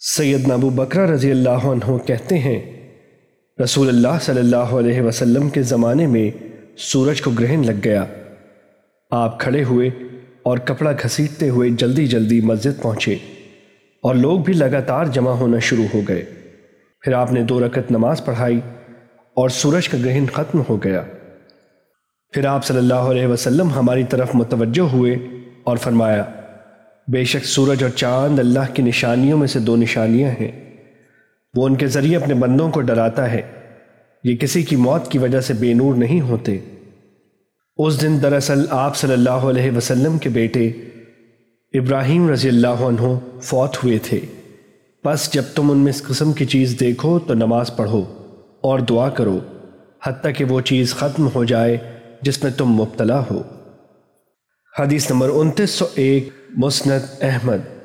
سید ابو بکرہ رضی اللہ عنہ کہتے ہیں، رسول اللہ صلی اللہ علیہ وسلم کے زمانے میں سورج کو گرہن لگ گیا۔ آپ کھڑے ہوئے اور کپڑا گھسیٹتے ہوئے جلدی جلدی مسجد پہنچے اور لوگ بھی لگاتار جمع ہونا شروع ہو گئے۔ پھر آپ نے دو رکعت نماز پڑھائی اور سورج کا گرہن ختم ہو گیا۔ پھر آپ صلی اللہ علیہ وسلم ہماری طرف متوجہ ہوئے اور فرمایا بے شک سورج اور چاند اللہ کی نشانیوں میں سے دو نشانیاں ہیں۔ وہ ان کے ذریعے اپنے بندوں کو ڈراتا ہے۔ یہ کسی کی موت کی وجہ سے بے نور نہیں ہوتے۔ اس دن دراصل آپ صلی اللہ علیہ وسلم کے بیٹے ابراہیم رضی اللہ عنہ فوت ہوئے تھے۔ بس جب تم ان میں اس قسم کی چیز دیکھو تو نماز پڑھو اور دعا کرو، حتیٰ کہ وہ چیز ختم ہو جائے جس میں تم مبتلا ہو۔ حدیث نمبر انتیس سو ایک مسند احمد۔